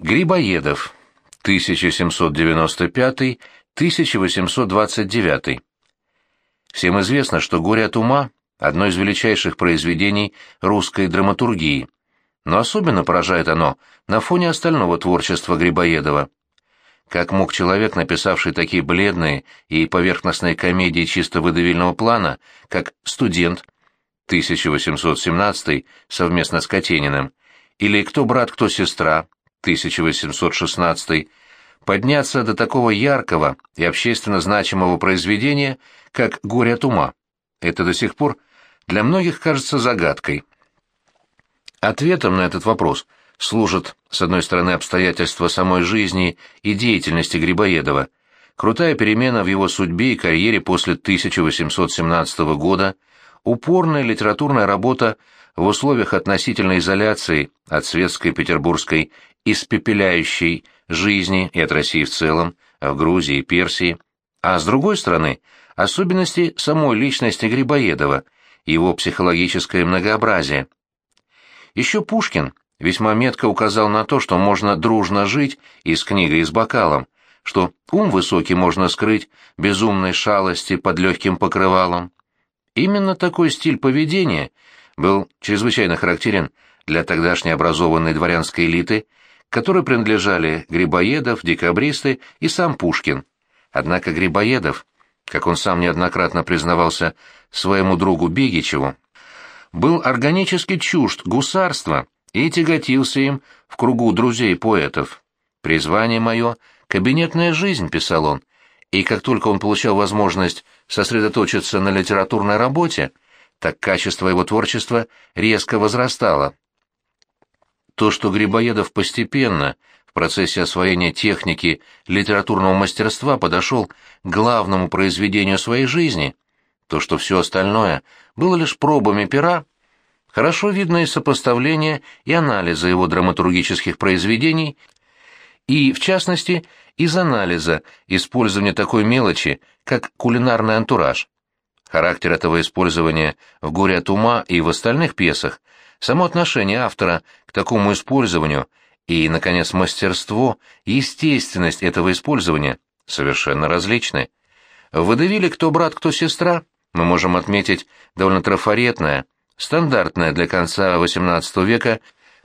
Грибоедов, 1795-1829. Всем известно, что «Горе от ума» — одно из величайших произведений русской драматургии, но особенно поражает оно на фоне остального творчества Грибоедова. Как мог человек, написавший такие бледные и поверхностные комедии чисто выдавильного плана, как «Студент» 1817 совместно с Катениным, или «Кто брат, кто сестра» 1816, подняться до такого яркого и общественно значимого произведения, как «Горе от ума». Это до сих пор для многих кажется загадкой. Ответом на этот вопрос служат, с одной стороны, обстоятельства самой жизни и деятельности Грибоедова, крутая перемена в его судьбе и карьере после 1817 года, упорная литературная работа в условиях относительной изоляции от светской петербургской испепеляющей жизни и от России в целом, в Грузии Персии, а с другой стороны, особенности самой личности Грибоедова, его психологическое многообразие. Еще Пушкин весьма метко указал на то, что можно дружно жить и с книгой, и с бокалом, что ум высокий можно скрыть безумной шалости под легким покрывалом. Именно такой стиль поведения был чрезвычайно характерен для тогдашней образованной дворянской элиты которой принадлежали Грибоедов, декабристы и сам Пушкин. Однако Грибоедов, как он сам неоднократно признавался своему другу Бегичеву, был органически чужд гусарства и тяготился им в кругу друзей поэтов. «Призвание мое — кабинетная жизнь», — писал он, и как только он получал возможность сосредоточиться на литературной работе, так качество его творчества резко возрастало. То, что Грибоедов постепенно, в процессе освоения техники литературного мастерства подошел к главному произведению своей жизни, то, что все остальное было лишь пробами пера, хорошо видно из сопоставления и анализа его драматургических произведений, и, в частности, из анализа использования такой мелочи, как кулинарный антураж. Характер этого использования в «Горе от ума» и в остальных пьесах само отношение автора к такому использованию и, наконец, мастерство, естественность этого использования совершенно различны. В «Водевиле кто брат, кто сестра» мы можем отметить довольно трафаретное, стандартное для конца XVIII века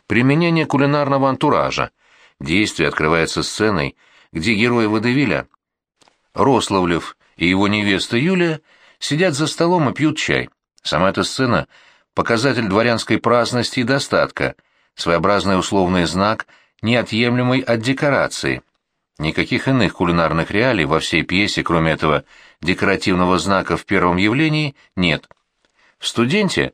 применение кулинарного антуража. Действие открывается сценой, где герои Водевиля, Рославлев и его невеста Юлия, сидят за столом и пьют чай. Сама эта сцена показатель дворянской праздности и достатка, своеобразный условный знак, неотъемлемый от декорации. Никаких иных кулинарных реалий во всей пьесе, кроме этого декоративного знака в первом явлении, нет. В «Студенте»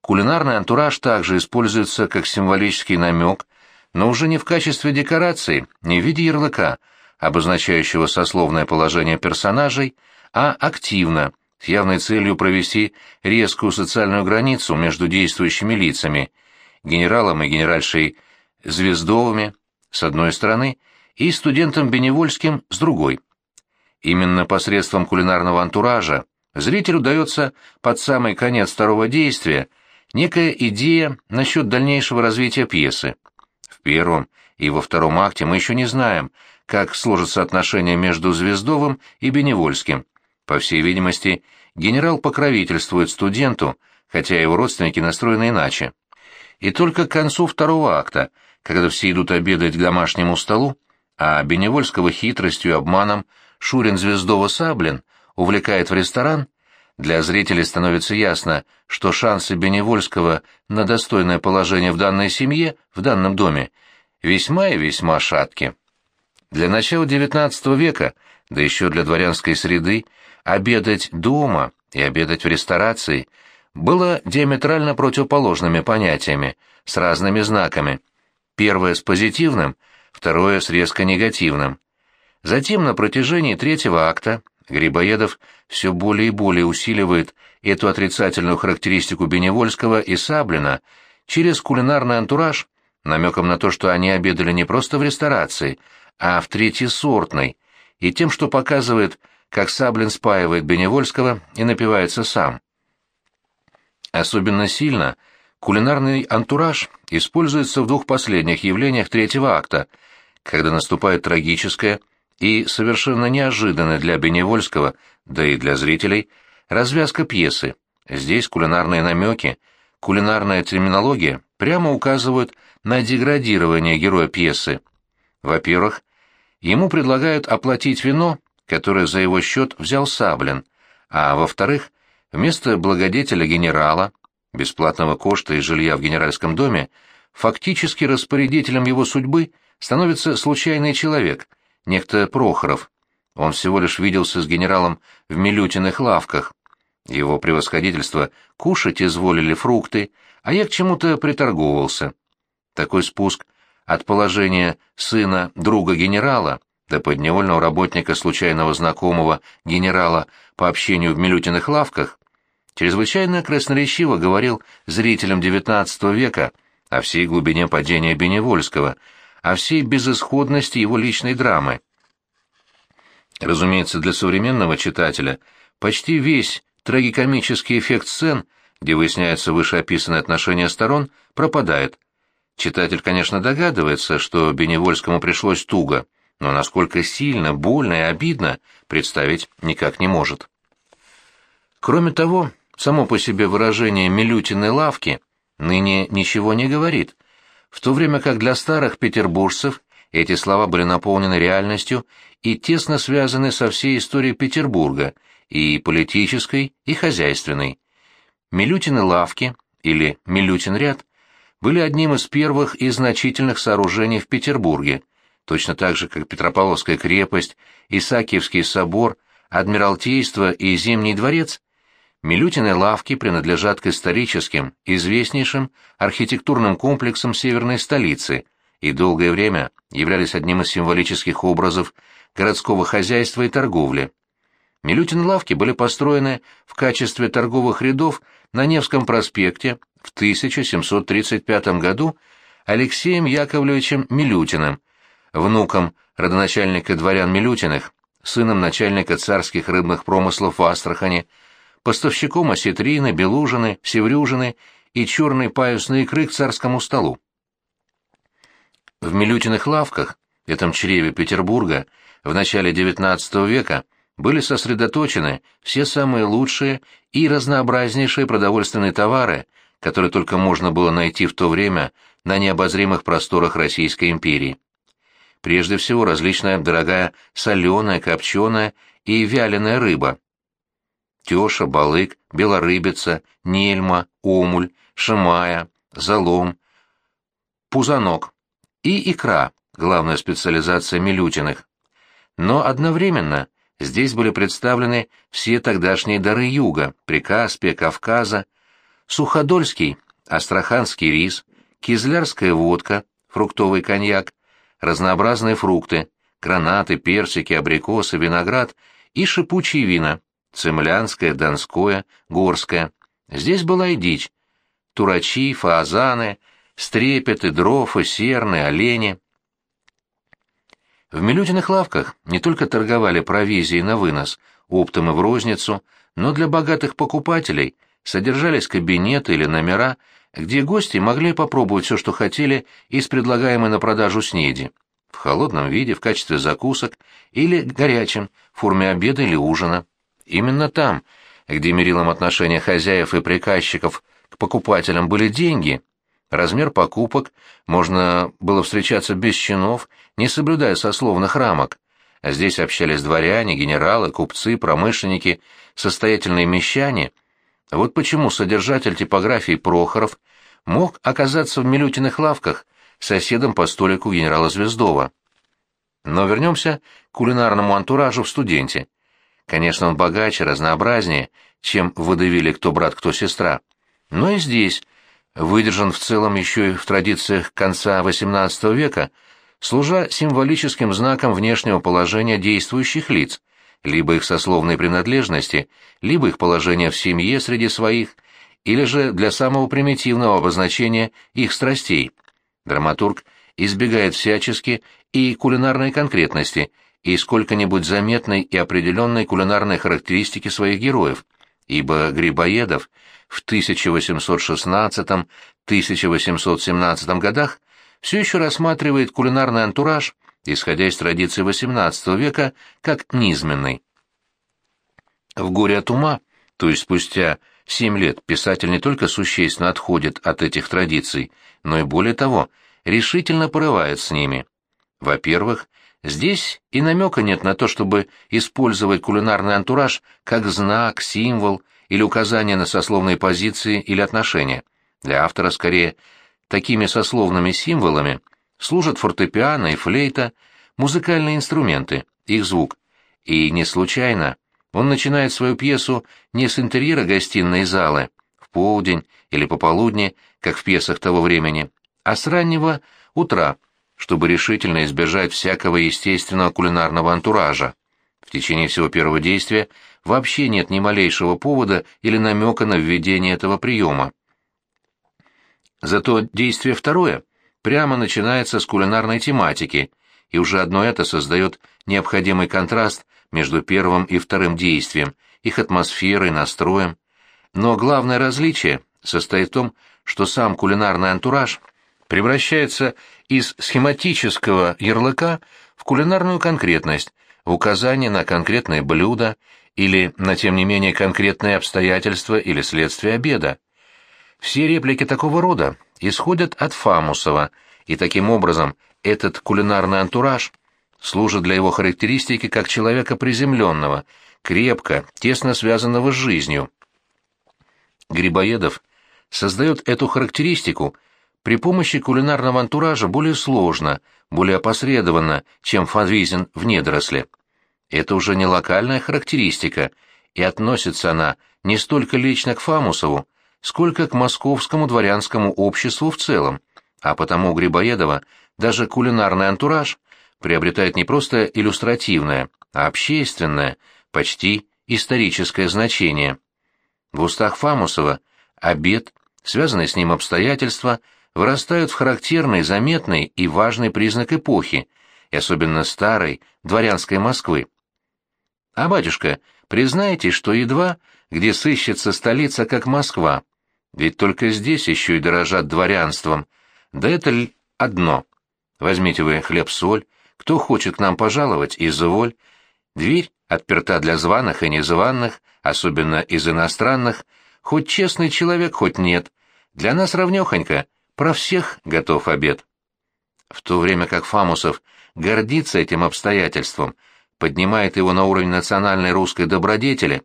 кулинарный антураж также используется как символический намек, но уже не в качестве декорации, не в виде ярлыка, обозначающего сословное положение персонажей, а активно, с явной целью провести резкую социальную границу между действующими лицами, генералом и генеральшей Звездовыми, с одной стороны, и студентом Беневольским с другой. Именно посредством кулинарного антуража зрителю дается под самый конец второго действия некая идея насчет дальнейшего развития пьесы. В первом и во втором акте мы еще не знаем, как сложатся отношения между Звездовым и Беневольским, по всей видимости, генерал покровительствует студенту, хотя его родственники настроены иначе. И только к концу второго акта, когда все идут обедать к домашнему столу, а Беневольского хитростью и обманом Шурин Звездова-Саблин увлекает в ресторан, для зрителей становится ясно, что шансы Беневольского на достойное положение в данной семье, в данном доме, весьма и весьма шатки. Для начала XIX века, да еще для дворянской среды, обедать дома и обедать в ресторации было диаметрально противоположными понятиями, с разными знаками. Первое с позитивным, второе с резко негативным. Затем на протяжении третьего акта Грибоедов все более и более усиливает эту отрицательную характеристику Беневольского и Саблина через кулинарный антураж, намеком на то, что они обедали не просто в ресторации, а в третьесортной, и тем, что показывает как Саблин спаивает Беневольского и напивается сам. Особенно сильно кулинарный антураж используется в двух последних явлениях третьего акта, когда наступает трагическая и совершенно неожиданная для Беневольского, да и для зрителей, развязка пьесы. Здесь кулинарные намеки, кулинарная терминология прямо указывают на деградирование героя пьесы. Во-первых, ему предлагают оплатить вино, которое за его счет взял Саблин, а во-вторых, вместо благодетеля генерала, бесплатного кошта и жилья в генеральском доме, фактически распорядителем его судьбы становится случайный человек, некто Прохоров. Он всего лишь виделся с генералом в Милютиных лавках. Его превосходительство кушать изволили фрукты, а я к чему-то приторговывался. Такой спуск от положения сына друга генерала до подневольного работника случайного знакомого генерала по общению в Милютиных лавках чрезвычайно красноречиво говорил зрителям XIX века о всей глубине падения Беневольского, о всей безысходности его личной драмы. Разумеется, для современного читателя почти весь трагикомический эффект сцен, где выясняются вышеописанные отношения сторон, пропадает. Читатель, конечно, догадывается, что Беневольскому пришлось туго, но насколько сильно, больно и обидно, представить никак не может. Кроме того, само по себе выражение «милютиной лавки» ныне ничего не говорит, в то время как для старых петербуржцев эти слова были наполнены реальностью и тесно связаны со всей историей Петербурга, и политической, и хозяйственной. Милютины лавки, или Милютин ряд, были одним из первых и значительных сооружений в Петербурге, точно так же, как Петропавловская крепость, Исаакиевский собор, Адмиралтейство и Зимний дворец, Милютины лавки принадлежат к историческим, известнейшим архитектурным комплексам северной столицы и долгое время являлись одним из символических образов городского хозяйства и торговли. Милютины лавки были построены в качестве торговых рядов на Невском проспекте в 1735 году Алексеем Яковлевичем Милютиным, внуком родоначальника дворян Милютиных, сыном начальника царских рыбных промыслов в Астрахани, поставщиком осетрины, белужины, севрюжины и черной паюсной икры к царскому столу. В Милютиных лавках, этом чреве Петербурга, в начале XIX века были сосредоточены все самые лучшие и разнообразнейшие продовольственные товары, которые только можно было найти в то время на необозримых просторах Российской империи. Прежде всего различная дорогая соленая, копченая и вяленая рыба. Тёша, балык, белорыбица, нельма, омуль, шимая, залом, пузанок и икра, главная специализация Милютиных. Но одновременно Здесь были представлены все тогдашние дары юга, Прикаспия, Кавказа, Суходольский, Астраханский рис, кизлярская водка, фруктовый коньяк, разнообразные фрукты, гранаты, персики, абрикосы, виноград и шипучие вина, цемлянское, донское, горское. Здесь была и дичь, турачи, фаазаны, стрепеты, дрофы, серны, олени. В Милютиных лавках не только торговали провизией на вынос, оптом и в розницу, но для богатых покупателей содержались кабинеты или номера, где гости могли попробовать все, что хотели из предлагаемой на продажу снеди, в холодном виде, в качестве закусок или горячем, в форме обеда или ужина. Именно там, где мерилом отношения хозяев и приказчиков к покупателям были деньги, размер покупок, можно было встречаться без чинов, не соблюдая сословных рамок. Здесь общались дворяне, генералы, купцы, промышленники, состоятельные мещане. Вот почему содержатель типографии Прохоров мог оказаться в Милютиных лавках соседом по столику генерала Звездова. Но вернемся к кулинарному антуражу в студенте. Конечно, он богаче, разнообразнее, чем выдавили кто брат, кто сестра. Но и здесь выдержан в целом еще и в традициях конца XVIII века, служа символическим знаком внешнего положения действующих лиц, либо их сословной принадлежности, либо их положения в семье среди своих, или же для самого примитивного обозначения их страстей. Драматург избегает всячески и кулинарной конкретности, и сколько-нибудь заметной и определенной кулинарной характеристики своих героев, ибо Грибоедов – в 1816-1817 годах все еще рассматривает кулинарный антураж исходя из традиции XVIII века, как низменный. В «Горе от ума», то есть спустя семь лет, писатель не только существенно отходит от этих традиций, но и более того, решительно порывает с ними. Во-первых, здесь и намека нет на то, чтобы использовать кулинарный антураж как знак, символ или указание на сословные позиции или отношения. Для автора, скорее, такими сословными символами служат фортепиано и флейта, музыкальные инструменты, их звук. И не случайно он начинает свою пьесу не с интерьера гостиной залы, в полдень или пополудни, как в пьесах того времени, а с раннего утра, чтобы решительно избежать всякого естественного кулинарного антуража. В течение всего первого действия вообще нет ни малейшего повода или намека на введение этого приема. Зато действие второе прямо начинается с кулинарной тематики, и уже одно это создает необходимый контраст между первым и вторым действием, их атмосферой, настроем. Но главное различие состоит в том, что сам кулинарный антураж превращается из схематического ярлыка в кулинарную конкретность, в указание на конкретное блюдо или на, тем не менее, конкретные обстоятельства или следствие обеда. Все реплики такого рода исходят от Фамусова, и таким образом этот кулинарный антураж служит для его характеристики как человека приземленного, крепко, тесно связанного с жизнью. Грибоедов создает эту характеристику при помощи кулинарного антуража более сложно, более опосредованно, чем Фанвизин в «Недоросле». Это уже не локальная характеристика, и относится она не столько лично к Фамусову, сколько к московскому дворянскому обществу в целом, а потому у Грибоедова даже кулинарный антураж приобретает не просто иллюстративное, а общественное, почти историческое значение. В устах Фамусова обед, связанные с ним обстоятельства, вырастают в характерный, заметный и важный признак эпохи, и особенно старой, дворянской Москвы. А батюшка, признайте, что едва, где сыщется столица, как Москва, ведь только здесь еще и дорожат дворянством, да это ли одно. Возьмите вы хлеб-соль, кто хочет к нам пожаловать, изволь. Дверь отперта для званых и незваных, особенно из иностранных, хоть честный человек, хоть нет. Для нас равнёхонько, про всех готов обед. В то время как Фамусов гордится этим обстоятельством, поднимает его на уровень национальной русской добродетели,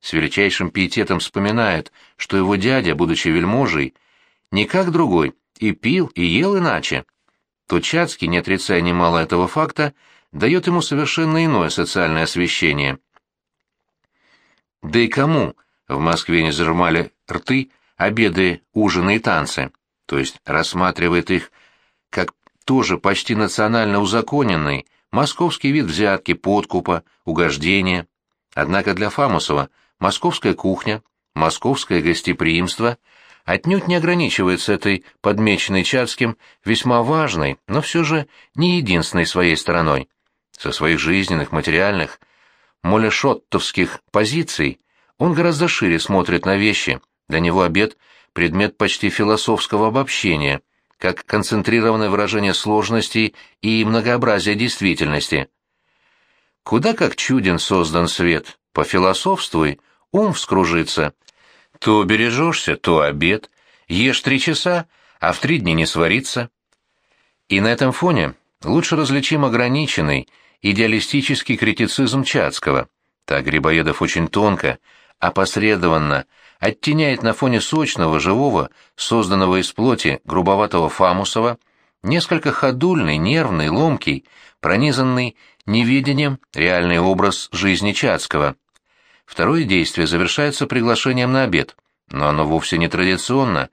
с величайшим пиететом вспоминает, что его дядя, будучи вельможей, не как другой, и пил, и ел иначе, то не отрицая немало этого факта, дает ему совершенно иное социальное освещение. Да и кому в Москве не зажимали рты обеды, ужины и танцы, то есть рассматривает их как тоже почти национально узаконенный московский вид взятки, подкупа, угождения. Однако для Фамусова московская кухня, московское гостеприимство — отнюдь не ограничивается этой подмеченной Чацким весьма важной, но все же не единственной своей стороной. Со своих жизненных, материальных, молешоттовских позиций он гораздо шире смотрит на вещи, для него обед — предмет почти философского обобщения, как концентрированное выражение сложностей и многообразия действительности. Куда как чуден создан свет, пофилософствуй, ум вскружится, то бережешься, то обед, ешь три часа, а в три дня не сварится. И на этом фоне лучше различим ограниченный, идеалистический критицизм Чацкого. Так Грибоедов очень тонко, опосредованно оттеняет на фоне сочного, живого, созданного из плоти грубоватого Фамусова, несколько ходульный, нервный, ломкий, пронизанный неведением реальный образ жизни Чацкого. Второе действие завершается приглашением на обед, но оно вовсе не традиционно,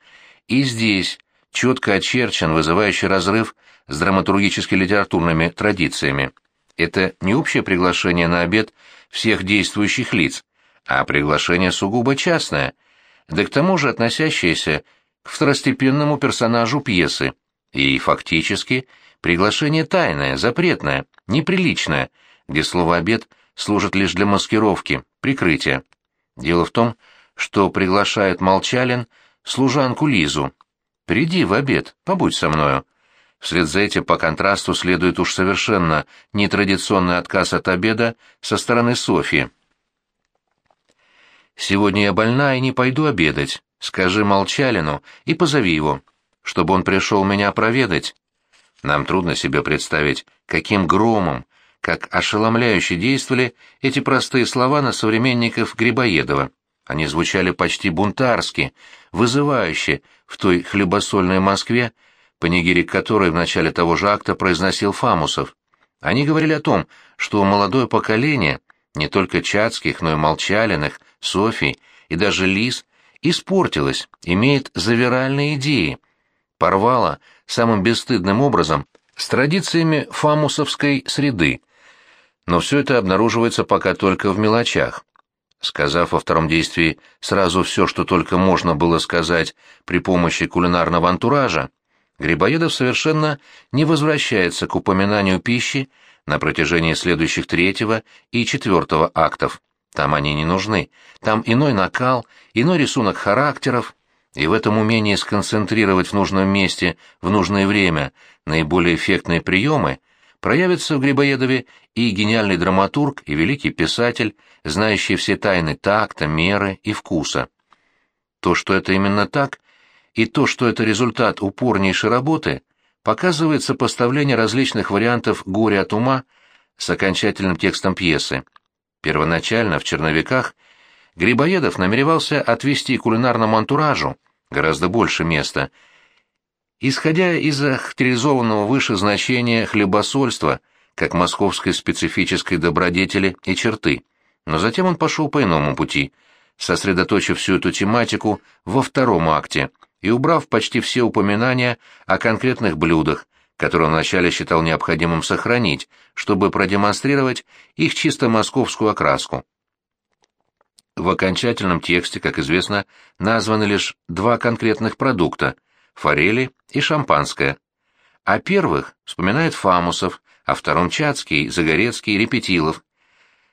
и здесь четко очерчен вызывающий разрыв с драматургически-литературными традициями. Это не общее приглашение на обед всех действующих лиц, а приглашение сугубо частное, да к тому же относящееся к второстепенному персонажу пьесы, и фактически приглашение тайное, запретное, неприличное, где слово «обед» служит лишь для маскировки, прикрытия. Дело в том, что приглашает Молчалин служанку Лизу. «Приди в обед, побудь со мною». Вслед за этим по контрасту следует уж совершенно нетрадиционный отказ от обеда со стороны Софьи. «Сегодня я больна и не пойду обедать. Скажи Молчалину и позови его, чтобы он пришел меня проведать». Нам трудно себе представить, каким громом, как ошеломляюще действовали эти простые слова на современников Грибоедова. Они звучали почти бунтарски, вызывающе в той хлебосольной Москве, панигирик которой в начале того же акта произносил Фамусов. Они говорили о том, что молодое поколение, не только Чацких, но и Молчалиных, Софий и даже Лис, испортилось, имеет завиральные идеи, порвало самым бесстыдным образом с традициями фамусовской среды. Но все это обнаруживается пока только в мелочах. Сказав во втором действии сразу все, что только можно было сказать при помощи кулинарного антуража, Грибоедов совершенно не возвращается к упоминанию пищи на протяжении следующих третьего и четвертого актов. Там они не нужны. Там иной накал, иной рисунок характеров, и в этом умении сконцентрировать в нужном месте в нужное время наиболее эффектные приемы проявится в Грибоедове и гениальный драматург, и великий писатель, знающий все тайны такта, меры и вкуса. То, что это именно так, и то, что это результат упорнейшей работы, показывает сопоставление различных вариантов «Горе от ума» с окончательным текстом пьесы. Первоначально, в «Черновиках», Грибоедов намеревался отвести кулинарному антуражу гораздо больше места, исходя из характеризованного выше значения хлебосольства как московской специфической добродетели и черты. Но затем он пошел по иному пути, сосредоточив всю эту тематику во втором акте и убрав почти все упоминания о конкретных блюдах, которые он вначале считал необходимым сохранить, чтобы продемонстрировать их чисто московскую окраску. В окончательном тексте, как известно, названы лишь два конкретных продукта – форели и шампанское. О первых вспоминает Фамусов, о втором – Чацкий, Загорецкий, Репетилов.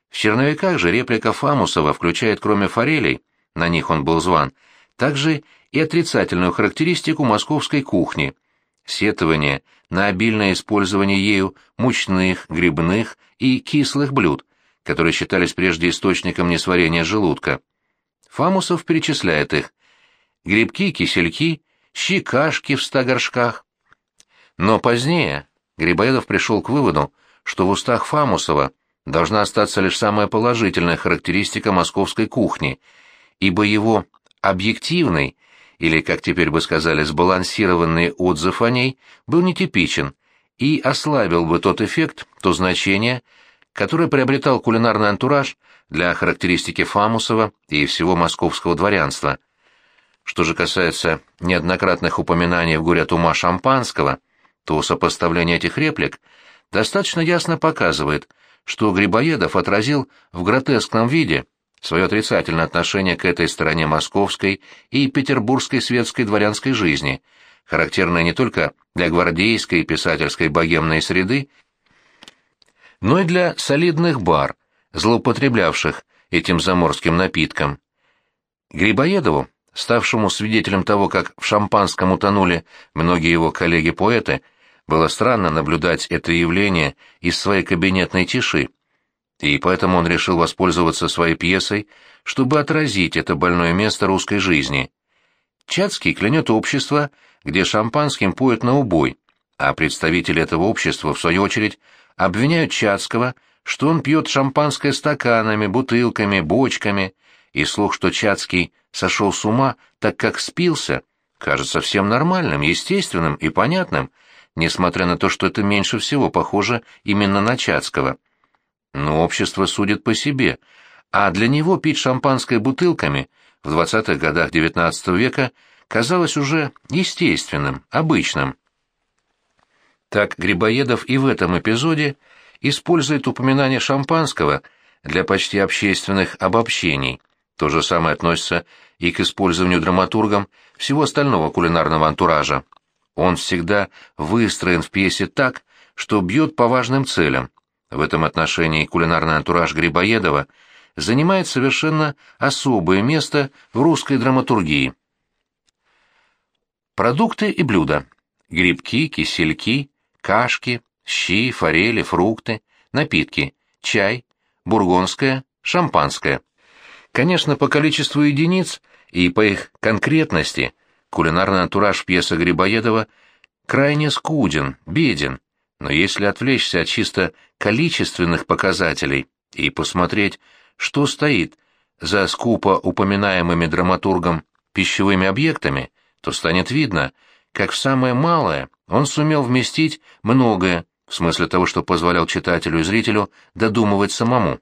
В черновиках же реплика Фамусова включает, кроме форелей, на них он был зван, также и отрицательную характеристику московской кухни – сетование на обильное использование ею мучных, грибных и кислых блюд, которые считались прежде источником несварения желудка. Фамусов перечисляет их. Грибки, кисельки, щи, кашки в ста горшках. Но позднее Грибоедов пришел к выводу, что в устах Фамусова должна остаться лишь самая положительная характеристика московской кухни, ибо его объективный, или, как теперь бы сказали, сбалансированный отзыв о ней был нетипичен и ослабил бы тот эффект, то значение, которое приобретал кулинарный антураж для характеристики Фамусова и всего московского дворянства. Что же касается неоднократных упоминаний в горе от ума шампанского, то сопоставление этих реплик достаточно ясно показывает, что Грибоедов отразил в гротескном виде свое отрицательное отношение к этой стороне московской и петербургской светской дворянской жизни, характерное не только для гвардейской и писательской богемной среды, но и для солидных бар, злоупотреблявших этим заморским напитком. Грибоедову, ставшему свидетелем того, как в шампанском утонули многие его коллеги-поэты, было странно наблюдать это явление из своей кабинетной тиши, и поэтому он решил воспользоваться своей пьесой, чтобы отразить это больное место русской жизни. Чацкий клянет общество, где шампанским поет на убой, а представители этого общества, в свою очередь, обвиняют Чацкого, что он пьет шампанское стаканами, бутылками, бочками, и слух, что Чацкий сошел с ума, так как спился, кажется всем нормальным, естественным и понятным, несмотря на то, что это меньше всего похоже именно на Чацкого. Но общество судит по себе, а для него пить шампанское бутылками в 20-х годах XIX века казалось уже естественным, обычным. Так Грибоедов и в этом эпизоде использует упоминание шампанского для почти общественных обобщений. То же самое относится и к использованию драматургом всего остального кулинарного антуража. Он всегда выстроен в пьесе так, что бьет по важным целям, в этом отношении кулинарный антураж Грибоедова занимает совершенно особое место в русской драматургии. Продукты и блюда. грибки, кисельки, кашки, щи, форели, фрукты, напитки, чай, бургонское, шампанское. Конечно, по количеству единиц и по их конкретности кулинарный антураж пьесы Грибоедова крайне скуден, беден, но если отвлечься от чисто количественных показателей и посмотреть, что стоит за скупо упоминаемыми драматургом пищевыми объектами, то станет видно, как в самое малое он сумел вместить многое, в смысле того, что позволял читателю и зрителю додумывать самому.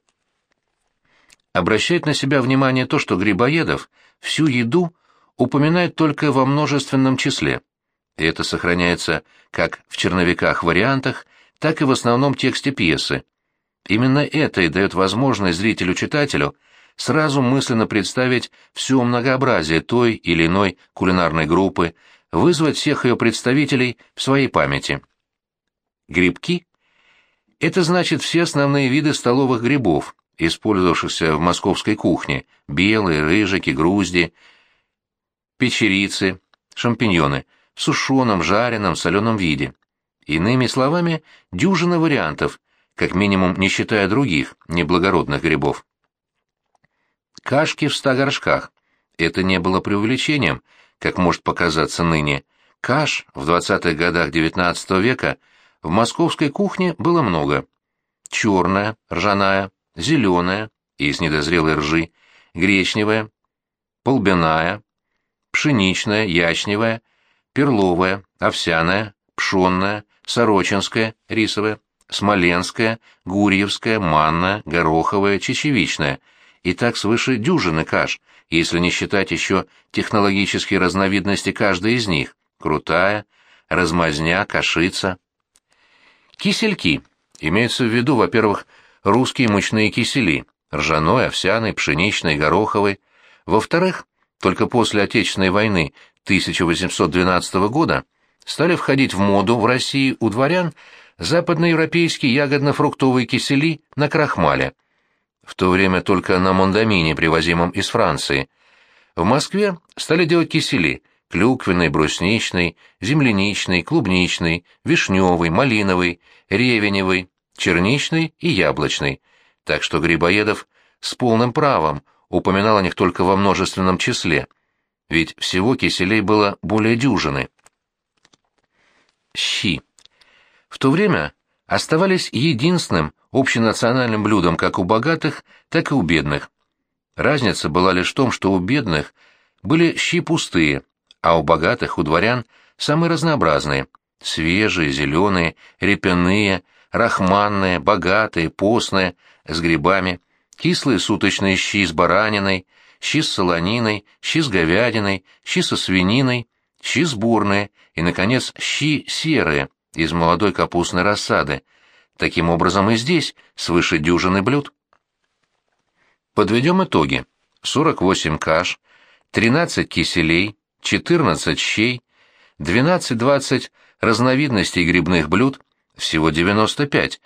Обращает на себя внимание то, что Грибоедов всю еду упоминает только во множественном числе, и это сохраняется как в черновиках-вариантах, так и в основном тексте пьесы. Именно это и дает возможность зрителю-читателю сразу мысленно представить все многообразие той или иной кулинарной группы, вызвать всех ее представителей в своей памяти. Грибки – это значит все основные виды столовых грибов, использовавшихся в московской кухне – белые, рыжики, грузди, печерицы, шампиньоны – сушеном, жареном, соленом виде. Иными словами, дюжина вариантов, как минимум не считая других, неблагородных грибов. Кашки в ста горшках. Это не было преувеличением, как может показаться ныне. Каш в 20-х годах XIX века в московской кухне было много. Черная, ржаная, зеленая, из недозрелой ржи, гречневая, полбяная, пшеничная, ячневая, перловая, овсяная, пшенная, сорочинская, рисовая, смоленская, гурьевская, манная, гороховая, чечевичная – и так свыше дюжины каш, если не считать еще технологические разновидности каждой из них – крутая, размазня, кашица. Кисельки. Имеются в виду, во-первых, русские мучные кисели – ржаной, овсяный, пшеничный, гороховый. Во-вторых, только после Отечественной войны 1812 года стали входить в моду в России у дворян западноевропейские ягодно-фруктовые кисели на крахмале – в то время только на мондамине, привозимом из Франции. В Москве стали делать кисели – клюквенный, брусничный, земляничный, клубничный, вишневый, малиновый, ревеневый, черничный и яблочный. Так что Грибоедов с полным правом упоминал о них только во множественном числе, ведь всего киселей было более дюжины. Щи. В то время оставались единственным общенациональным блюдом как у богатых, так и у бедных. Разница была лишь в том, что у бедных были щи пустые, а у богатых, у дворян, самые разнообразные – свежие, зеленые, репяные, рахманные, богатые, постные, с грибами, кислые суточные щи с бараниной, щи с солониной, щи с говядиной, щи со свининой, щи сборные и, наконец, щи серые из молодой капустной рассады – Таким образом и здесь свыше дюжины блюд. Подведем итоги. 48 каш, 13 киселей, 14 щей, 12-20 разновидностей грибных блюд, всего 95,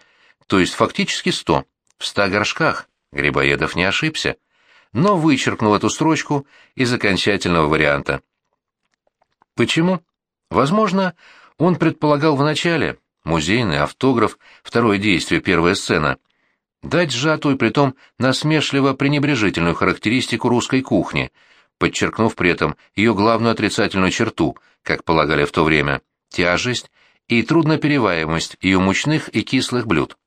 то есть фактически 100. В 100 горшках Грибоедов не ошибся, но вычеркнул эту строчку из окончательного варианта. Почему? Возможно, он предполагал вначале, музейный, автограф, второе действие, первая сцена. Дать сжатую, притом насмешливо пренебрежительную характеристику русской кухни, подчеркнув при этом ее главную отрицательную черту, как полагали в то время, тяжесть и труднопереваемость ее мучных и кислых блюд.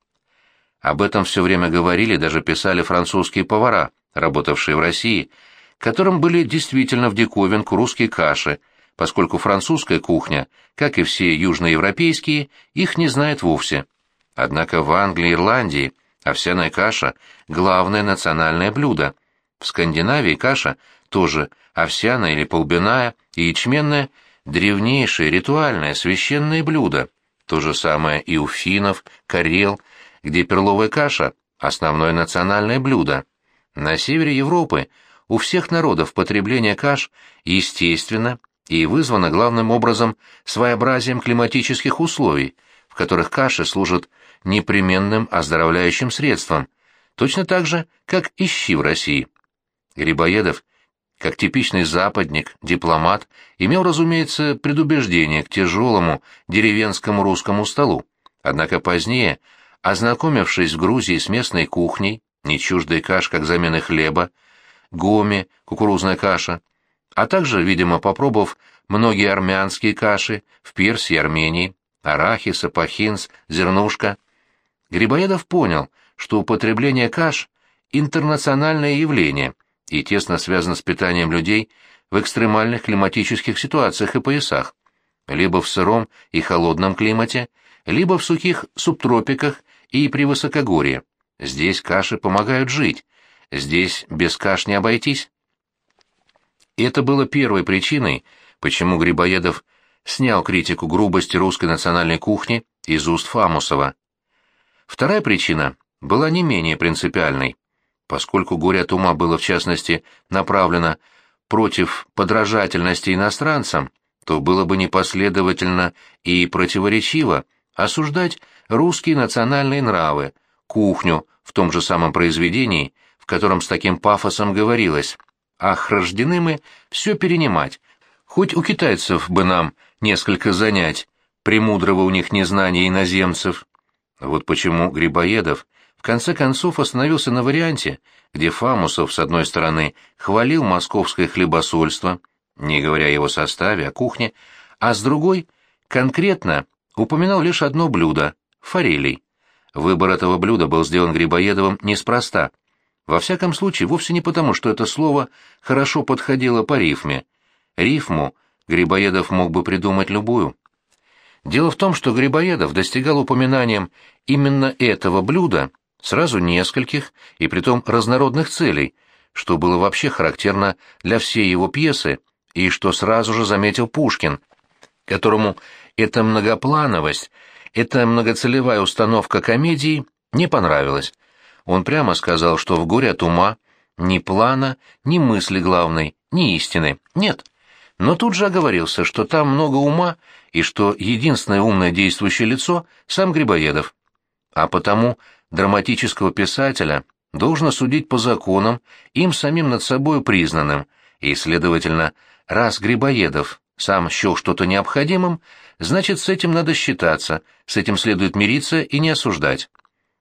Об этом все время говорили, даже писали французские повара, работавшие в России, которым были действительно в диковинку русские каши – поскольку французская кухня, как и все южноевропейские, их не знает вовсе. Однако в Англии и Ирландии овсяная каша – главное национальное блюдо. В Скандинавии каша тоже овсяная или полбяная и ячменная – древнейшее ритуальное священное блюдо. То же самое и у финнов, карел, где перловая каша – основное национальное блюдо. На севере Европы у всех народов потребление каш, естественно, и вызвано главным образом своеобразием климатических условий, в которых каши служат непременным оздоровляющим средством, точно так же, как и щи в России. Грибоедов, как типичный западник, дипломат, имел, разумеется, предубеждение к тяжелому деревенскому русскому столу. Однако позднее, ознакомившись в Грузии с местной кухней, не чуждой каш как замены хлеба, гоми, кукурузная каша, а также, видимо, попробовав многие армянские каши в Персии и Армении, арахис, апахинс, зернушка, Грибоедов понял, что употребление каш – интернациональное явление и тесно связано с питанием людей в экстремальных климатических ситуациях и поясах, либо в сыром и холодном климате, либо в сухих субтропиках и при высокогорье. Здесь каши помогают жить, здесь без каш не обойтись. Это было первой причиной, почему Грибоедов снял критику грубости русской национальной кухни из уст Фамусова. Вторая причина была не менее принципиальной. Поскольку горе от ума было, в частности, направлено против подражательности иностранцам, то было бы непоследовательно и противоречиво осуждать русские национальные нравы, кухню в том же самом произведении, в котором с таким пафосом говорилось «Ах, рождены мы все перенимать, хоть у китайцев бы нам несколько занять, премудрого у них незнания иноземцев». Вот почему Грибоедов в конце концов остановился на варианте, где Фамусов, с одной стороны, хвалил московское хлебосольство, не говоря о его составе, о кухне, а с другой, конкретно, упоминал лишь одно блюдо — форелей. Выбор этого блюда был сделан Грибоедовым неспроста. Во всяком случае, вовсе не потому, что это слово хорошо подходило по рифме. Рифму Грибоедов мог бы придумать любую. Дело в том, что Грибоедов достигал упоминанием именно этого блюда сразу нескольких и притом разнородных целей, что было вообще характерно для всей его пьесы и что сразу же заметил Пушкин, которому эта многоплановость, эта многоцелевая установка комедии не понравилась. Он прямо сказал, что в «Горе от ума» ни плана, ни мысли главной, ни истины нет. Но тут же оговорился, что там много ума и что единственное умное действующее лицо — сам Грибоедов. А потому драматического писателя должно судить по законам, им самим над собой признанным, и, следовательно, раз Грибоедов сам счел что-то необходимым, значит, с этим надо считаться, с этим следует мириться и не осуждать.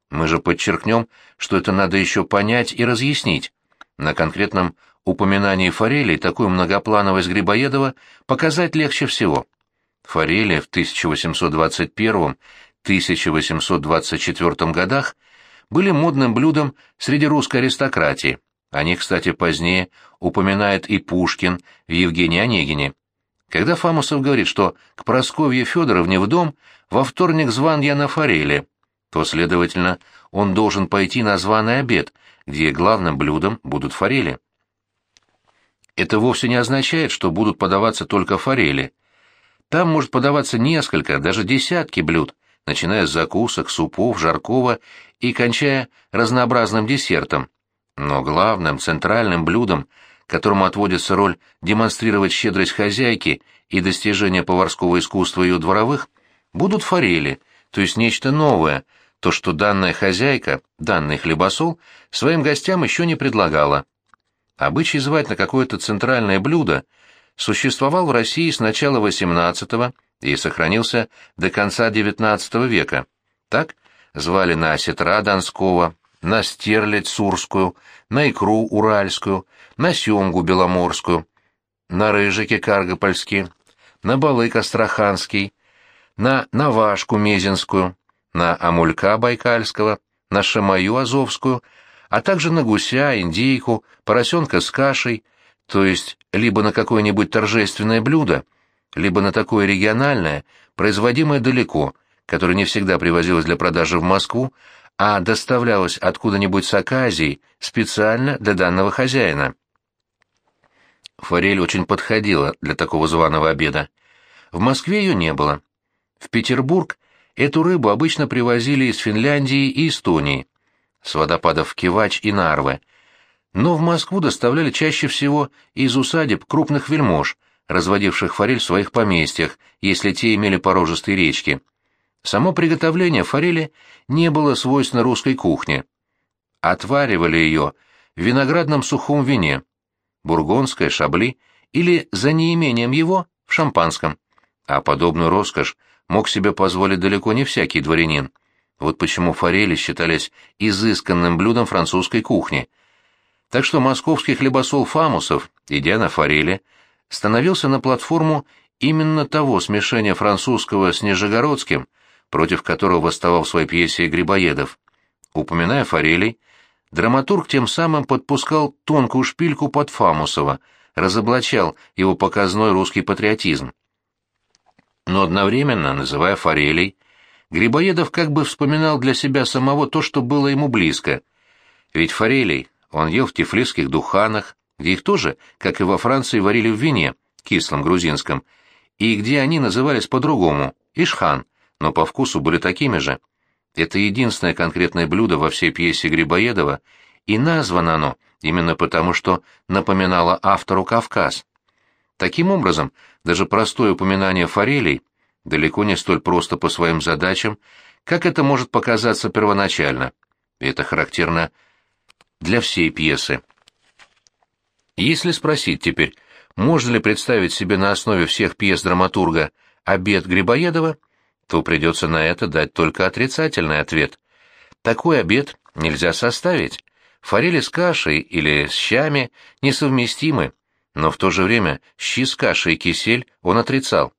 Мы же подчеркнем, что это надо еще понять и разъяснить. На конкретном упоминании форели такую многоплановость Грибоедова показать легче всего. Форели в 1821-1824 годах были модным блюдом среди русской аристократии. О них, кстати, позднее упоминает и Пушкин в Евгении Онегине. Когда Фамусов говорит, что к Просковье Федоровне в дом во вторник зван я на форели, то, следовательно, он должен пойти на званый обед, где главным блюдом будут форели. Это вовсе не означает, что будут подаваться только форели. Там может подаваться несколько, даже десятки блюд, начиная с закусок, супов, жаркого и кончая разнообразным десертом. Но главным, центральным блюдом – которому отводится роль демонстрировать щедрость хозяйки и достижения поварского искусства ее дворовых, будут форели, то есть нечто новое, то, что данная хозяйка, данный хлебосол, своим гостям еще не предлагала. Обычай звать на какое-то центральное блюдо существовал в России с начала XVIII и сохранился до конца XIX века. Так звали на осетра Донского, на стерлядь сурскую, на икру уральскую, на семгу беломорскую, на рыжики каргопольские, на балык астраханский, на навашку мезенскую, на амулька байкальского, на шамаю азовскую, а также на гуся, индейку, поросенка с кашей, то есть либо на какое-нибудь торжественное блюдо, либо на такое региональное, производимое далеко, которое не всегда привозилось для продажи в Москву, а доставлялась откуда-нибудь с Аказии специально для данного хозяина. Форель очень подходила для такого званого обеда. В Москве ее не было. В Петербург эту рыбу обычно привозили из Финляндии и Эстонии, с водопадов Кивач и Нарвы, но в Москву доставляли чаще всего из усадеб крупных вельмож, разводивших форель в своих поместьях, если те имели порожистые речки. Само приготовление форели не было свойственно русской кухне. Отваривали ее в виноградном сухом вине. бургондское, шабли или, за неимением его, в шампанском. А подобную роскошь мог себе позволить далеко не всякий дворянин. Вот почему форели считались изысканным блюдом французской кухни. Так что московский хлебосол Фамусов, идя на форели, становился на платформу именно того смешения французского с нижегородским, против которого восставал в своей пьесе Грибоедов. Упоминая форелей, драматург тем самым подпускал тонкую шпильку под Фамусова, разоблачал его показной русский патриотизм. Но одновременно, называя форелей, Грибоедов как бы вспоминал для себя самого то, что было ему близко. Ведь форелей он ел в тифлисских духанах, где их тоже, как и во Франции, варили в вине, кислом грузинском, и где они назывались по-другому – ишхан, но по вкусу были такими же. Это единственное конкретное блюдо во всей пьесе Грибоедова, и названо оно именно потому, что напоминало автору Кавказ. Таким образом, даже простое упоминание форелей далеко не столь просто по своим задачам, как это может показаться первоначально. Это характерно для всей пьесы. Если спросить теперь, можно ли представить себе на основе всех пьес драматурга обед Грибоедова, то придется на это дать только отрицательный ответ. Такой обед нельзя составить. Форели с кашей или с щами несовместимы, но в то же время щи с кашей и кисель он отрицал.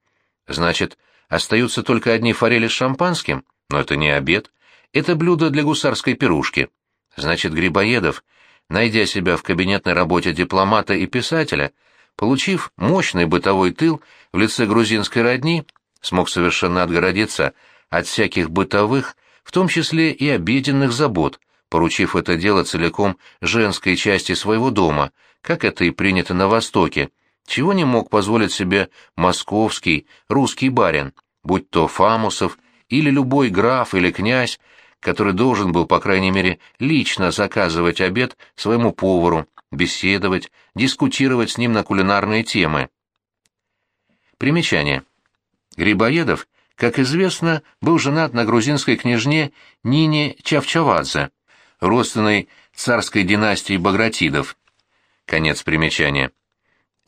Значит, остаются только одни форели с шампанским, но это не обед, это блюдо для гусарской пирушки. Значит, Грибоедов найдя себя в кабинетной работе дипломата и писателя, получив мощный бытовой тыл в лице грузинской родни, смог совершенно отгородиться от всяких бытовых, в том числе и обеденных забот, поручив это дело целиком женской части своего дома, как это и принято на Востоке, чего не мог позволить себе московский, русский барин, будь то Фамусов или любой граф или князь, который должен был, по крайней мере, лично заказывать обед своему повару, беседовать, дискутировать с ним на кулинарные темы. Примечание. Грибоедов, как известно, был женат на грузинской княжне Нине Чавчавадзе, родственной царской династии Багратидов. Конец примечания.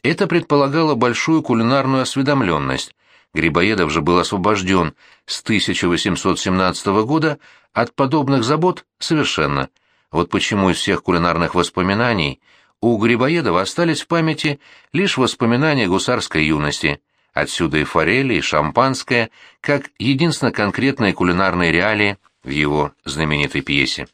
Это предполагало большую кулинарную осведомленность, Грибоедов же был освобожден с 1817 года от подобных забот совершенно. Вот почему из всех кулинарных воспоминаний у Грибоедова остались в памяти лишь воспоминания гусарской юности. Отсюда и форели, и шампанское, как единственно конкретные кулинарные реалии в его знаменитой пьесе.